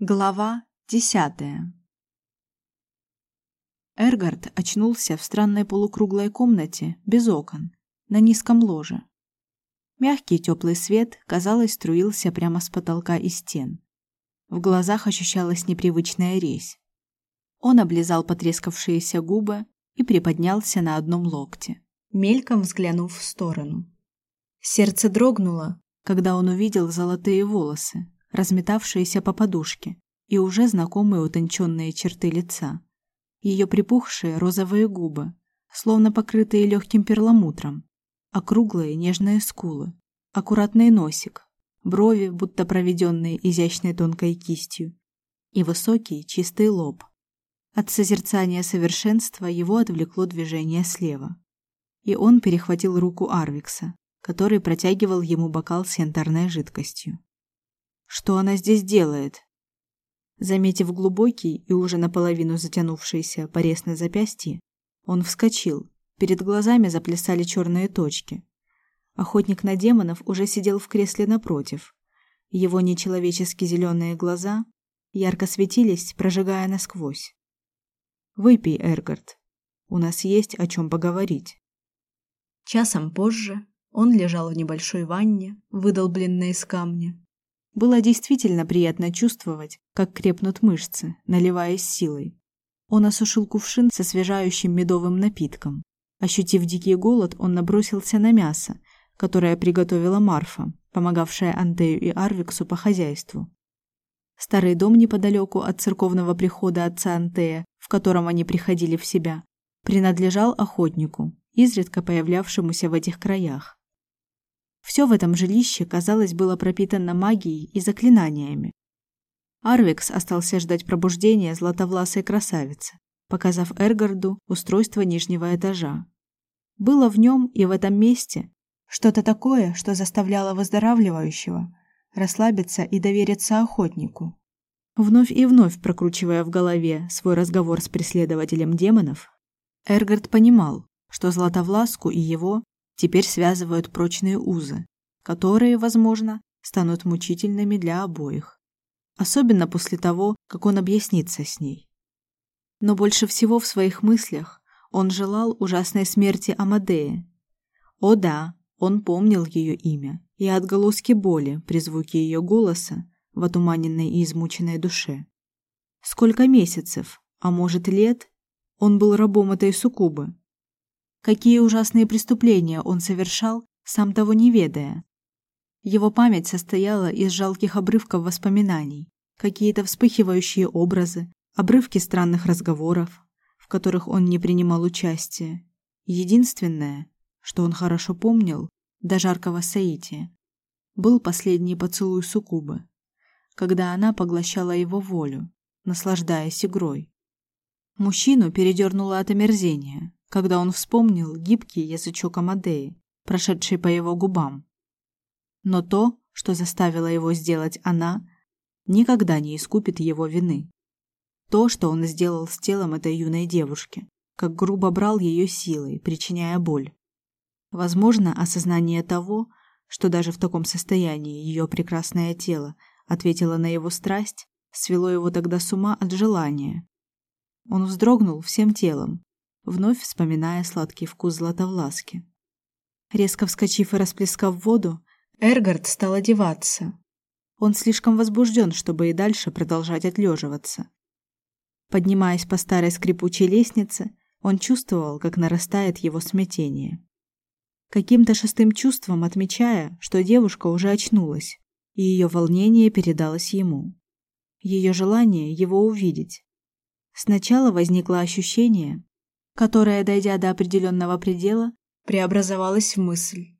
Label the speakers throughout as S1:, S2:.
S1: Глава десятая Эргард очнулся в странной полукруглой комнате без окон, на низком ложе. Мягкий теплый свет, казалось, струился прямо с потолка и стен. В глазах ощущалась непривычная резь. Он облизал потрескавшиеся губы и приподнялся на одном локте, мельком взглянув в сторону. Сердце дрогнуло, когда он увидел золотые волосы, разметавшиеся по подушке, и уже знакомые утонченные черты лица. Ее припухшие розовые губы, словно покрытые легким перламутром, округлые нежные скулы, аккуратный носик, брови, будто проведенные изящной тонкой кистью, и высокий чистый лоб. От созерцания совершенства его отвлекло движение слева. И он перехватил руку Арвикса, который протягивал ему бокал с янтарной жидкостью. Что она здесь делает? Заметив глубокий и уже наполовину затянувшийся порез на запястье, он вскочил. Перед глазами заплясали черные точки. Охотник на демонов уже сидел в кресле напротив. Его нечеловечески зеленые глаза ярко светились, прожигая насквозь. Выпей, Эргард. У нас есть о чем поговорить. Часом позже он лежал в небольшой ванне, выдолбленной из камня, было действительно приятно чувствовать, как крепнут мышцы, наливаясь силой. Он осушил кувшин со освежающим медовым напитком. Ощутив дикий голод, он набросился на мясо, которое приготовила Марфа, помогавшая Антею и Арвиксу по хозяйству. Старый дом неподалеку от церковного прихода отца Антея, в котором они приходили в себя, принадлежал охотнику, изредка появлявшемуся в этих краях. Все в этом жилище, казалось, было пропитано магией и заклинаниями. Арвикс остался ждать пробуждения златовласой красавицы, показав Эргарду устройство нижнего этажа. Было в нем и в этом месте что-то такое, что заставляло выздоравливающего расслабиться и довериться охотнику. Вновь и вновь прокручивая в голове свой разговор с преследователем демонов, Эргард понимал, что Златовласку и его теперь связывают прочные узы, которые, возможно, станут мучительными для обоих. Особенно после того, как он объяснится с ней. Но больше всего в своих мыслях он желал ужасной смерти Амадеи. О да, он помнил ее имя и отголоски боли при звуке ее голоса в отуманенной и измученной душе. Сколько месяцев, а может лет, он был рабом этой суккубы, Какие ужасные преступления он совершал, сам того не ведая. Его память состояла из жалких обрывков воспоминаний, какие-то вспыхивающие образы, обрывки странных разговоров, в которых он не принимал участия. Единственное, что он хорошо помнил до жаркого соития, был последний поцелуй суккубы, когда она поглощала его волю, наслаждаясь игрой. Мужчину передернуло от омерзения, когда он вспомнил гибкий язычок Амадеи, прошедший по его губам. Но то, что заставило его сделать она, никогда не искупит его вины. То, что он сделал с телом этой юной девушки, как грубо брал ее силой, причиняя боль. Возможно, осознание того, что даже в таком состоянии ее прекрасное тело ответило на его страсть, свело его тогда с ума от желания. Он вздрогнул всем телом, вновь вспоминая сладкий вкус златовласки. Резко вскочив и расплескав воду, Эргард стал одеваться. Он слишком возбужден, чтобы и дальше продолжать отлеживаться. Поднимаясь по старой скрипучей лестнице, он чувствовал, как нарастает его смятение. Каким-то шестым чувством отмечая, что девушка уже очнулась, и ее волнение передалось ему. Ее желание его увидеть. Сначала возникло ощущение, которая, дойдя до определенного предела, преобразовалась в мысль.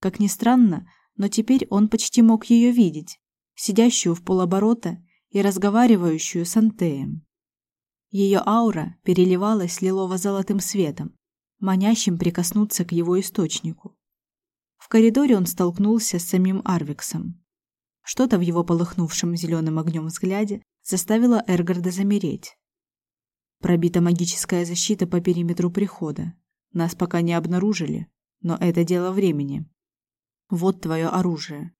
S1: Как ни странно, но теперь он почти мог ее видеть, сидящую в полоборота и разговаривающую с Антеем. Ее аура переливалась лилово-золотым светом, манящим прикоснуться к его источнику. В коридоре он столкнулся с самим Арвиксом. Что-то в его полыхнувшем зеленым огнем взгляде заставило Эргарда замереть. Пробита магическая защита по периметру прихода. Нас пока не обнаружили, но это дело времени. Вот твое оружие.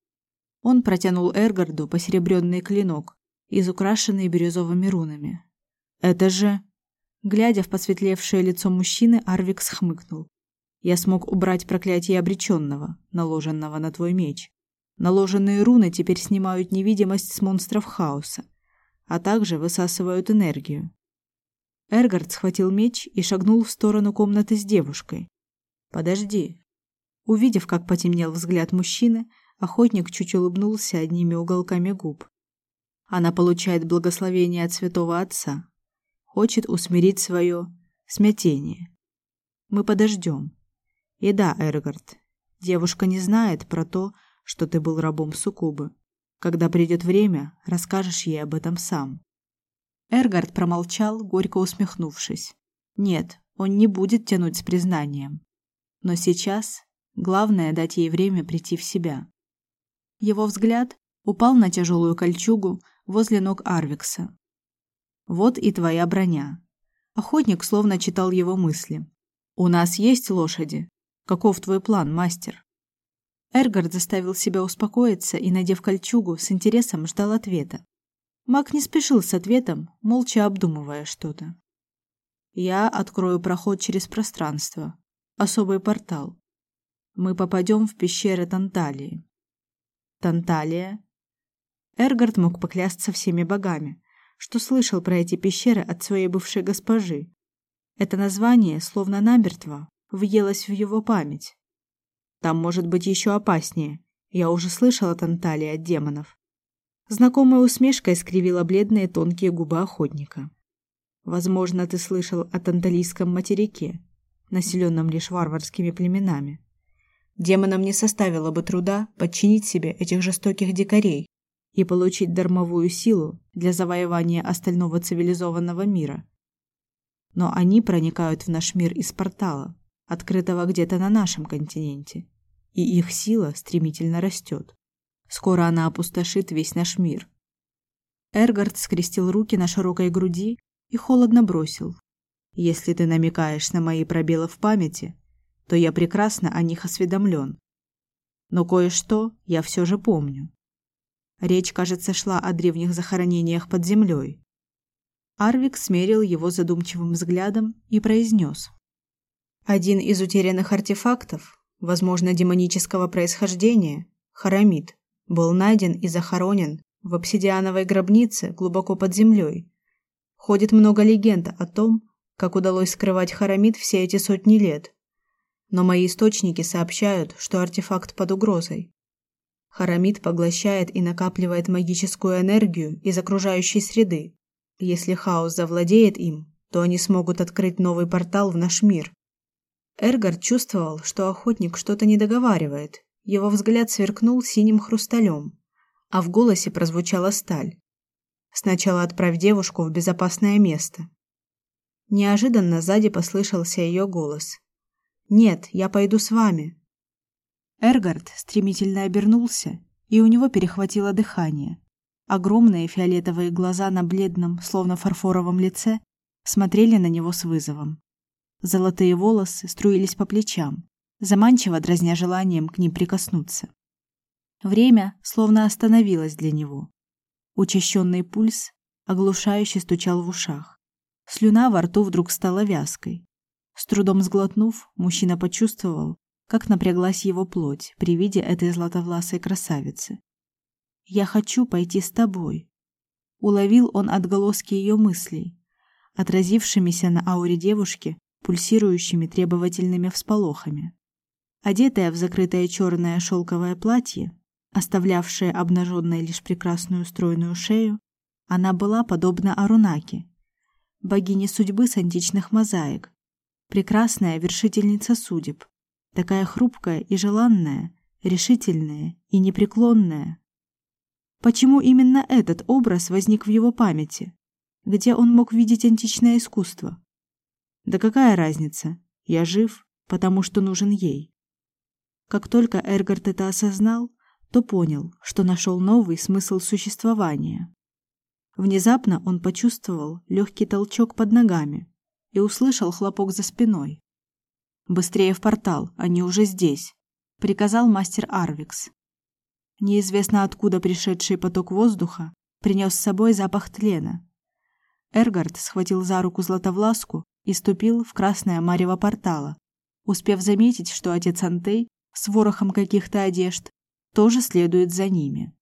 S1: Он протянул Эргарду посеребренный клинок, изукрашенные бирюзовыми рунами. Это же, глядя в посветлевшее лицо мужчины, Арвикс хмыкнул. Я смог убрать проклятие обреченного, наложенного на твой меч. Наложенные руны теперь снимают невидимость с монстров хаоса, а также высасывают энергию. Эргард схватил меч и шагнул в сторону комнаты с девушкой. Подожди. Увидев, как потемнел взгляд мужчины, охотник чуть улыбнулся одними уголками губ. Она получает благословение от святого отца, хочет усмирить свое смятение. Мы подождем. И да, Эргард, девушка не знает про то, что ты был рабом суккубы. Когда придет время, расскажешь ей об этом сам. Эргард промолчал, горько усмехнувшись. Нет, он не будет тянуть с признанием. Но сейчас главное дать ей время прийти в себя. Его взгляд упал на тяжелую кольчугу возле ног Арвикса. Вот и твоя броня. Охотник словно читал его мысли. У нас есть лошади. Каков твой план, мастер? Эргард заставил себя успокоиться и, надев кольчугу, с интересом ждал ответа. Маг не спешил с ответом, молча обдумывая что-то. Я открою проход через пространство, особый портал. Мы попадем в пещеры Танталии. Танталия. Эргард мог поклясться всеми богами, что слышал про эти пещеры от своей бывшей госпожи. Это название, словно намертво, въелось в его память. Там может быть еще опаснее. Я уже слышал о Танталии от демонов. Знакомая усмешка искривила бледные тонкие губы охотника. Возможно, ты слышал о Танталийском материке, населенном лишь варварскими племенами. Демонам не составило бы труда подчинить себе этих жестоких дикарей и получить дармовую силу для завоевания остального цивилизованного мира. Но они проникают в наш мир из портала, открытого где-то на нашем континенте и их сила стремительно растет. Скоро она опустошит весь наш мир. Эргард скрестил руки на широкой груди и холодно бросил: "Если ты намекаешь на мои пробелы в памяти, то я прекрасно о них осведомлен. Но кое-что я все же помню. Речь, кажется, шла о древних захоронениях под землей. Арвик смерил его задумчивым взглядом и произнес. Один из утерянных артефактов возможно, демонического происхождения, Харамид, был найден и захоронен в обсидиановой гробнице глубоко под землей. Ходит много легенд о том, как удалось скрывать Харамид все эти сотни лет. Но мои источники сообщают, что артефакт под угрозой. Харамид поглощает и накапливает магическую энергию из окружающей среды. Если хаос завладеет им, то они смогут открыть новый портал в наш мир. Эргард чувствовал, что охотник что-то не договаривает. Его взгляд сверкнул синим хрусталем, а в голосе прозвучала сталь. Сначала отправь девушку в безопасное место. Неожиданно сзади послышался ее голос. Нет, я пойду с вами. Эргард стремительно обернулся, и у него перехватило дыхание. Огромные фиолетовые глаза на бледном, словно фарфоровом лице смотрели на него с вызовом. Золотые волосы струились по плечам, заманчиво дразня желанием к ним прикоснуться. Время словно остановилось для него. Учащенный пульс оглушающе стучал в ушах. Слюна во рту вдруг стала вязкой. С трудом сглотнув, мужчина почувствовал, как напряглась его плоть при виде этой златовласой красавицы. Я хочу пойти с тобой. Уловил он отголоски ее мыслей, отразившимися на ауре девушки пульсирующими требовательными всполохами. Одетая в закрытое черное шелковое платье, оставлявшее обнаженной лишь прекрасную стройную шею, она была подобна Арунаке, богине судьбы с античных мозаик, прекрасная вершительница судеб, такая хрупкая и желанная, решительная и непреклонная. Почему именно этот образ возник в его памяти? Где он мог видеть античное искусство? Да какая разница? Я жив, потому что нужен ей. Как только Эргард это осознал, то понял, что нашел новый смысл существования. Внезапно он почувствовал легкий толчок под ногами и услышал хлопок за спиной. Быстрее в портал, они уже здесь, приказал мастер Арвикс. Неизвестно откуда пришедший поток воздуха принес с собой запах тлена. Эргард схватил за руку Златовласку и ступил в красное марево портала, успев заметить, что отец Антей с ворохом каких-то одежд тоже следует за ними.